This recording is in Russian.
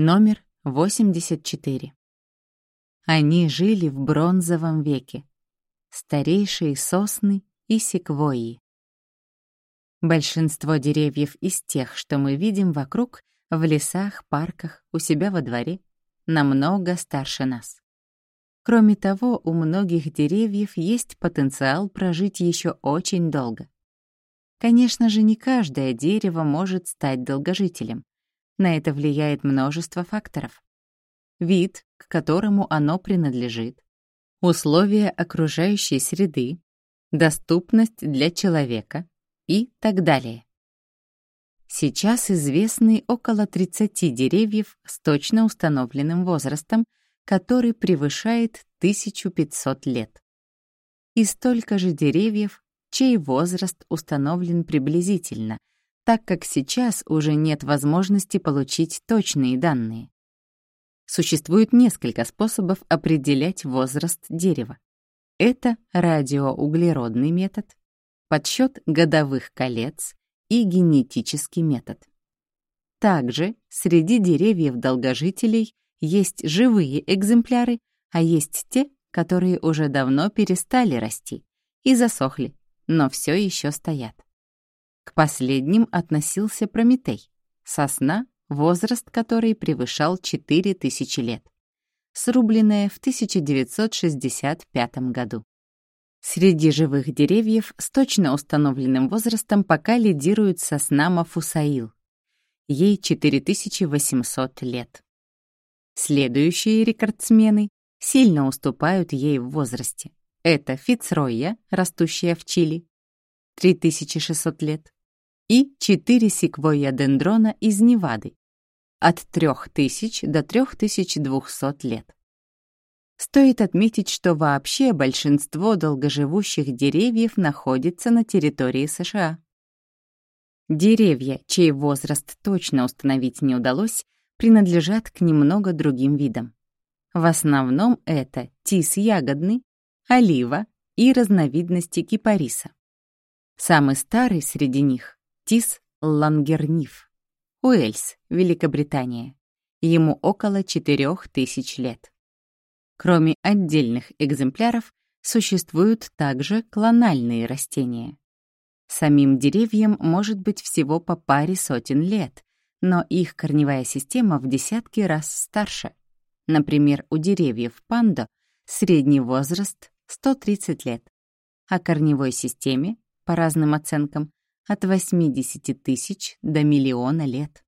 Номер 84. Они жили в бронзовом веке. Старейшие сосны и секвойи. Большинство деревьев из тех, что мы видим вокруг, в лесах, парках, у себя во дворе, намного старше нас. Кроме того, у многих деревьев есть потенциал прожить еще очень долго. Конечно же, не каждое дерево может стать долгожителем. На это влияет множество факторов. Вид, к которому оно принадлежит, условия окружающей среды, доступность для человека и так далее. Сейчас известны около 30 деревьев с точно установленным возрастом, который превышает 1500 лет. И столько же деревьев, чей возраст установлен приблизительно, так как сейчас уже нет возможности получить точные данные. Существует несколько способов определять возраст дерева. Это радиоуглеродный метод, подсчет годовых колец и генетический метод. Также среди деревьев-долгожителей есть живые экземпляры, а есть те, которые уже давно перестали расти и засохли, но все еще стоят. К последним относился Прометей, сосна, возраст которой превышал 4000 лет, срубленная в 1965 году. Среди живых деревьев с точно установленным возрастом пока лидирует сосна Мафусаил. Ей 4800 лет. Следующие рекордсмены сильно уступают ей в возрасте. Это Фицройя, растущая в Чили, 3600 лет, и 4 секвойя дендрона из Невады, от 3000 до 3200 лет. Стоит отметить, что вообще большинство долгоживущих деревьев находится на территории США. Деревья, чей возраст точно установить не удалось, принадлежат к немного другим видам. В основном это тис ягодный, олива и разновидности кипариса. Самый старый среди них — тис лангерниф, Уэльс, Великобритания. Ему около 4000 лет. Кроме отдельных экземпляров, существуют также клональные растения. Самим деревьям может быть всего по паре сотен лет, но их корневая система в десятки раз старше. Например, у деревьев пандо средний возраст 130 лет, а корневой системе, по разным оценкам, от 80 тысяч до миллиона лет.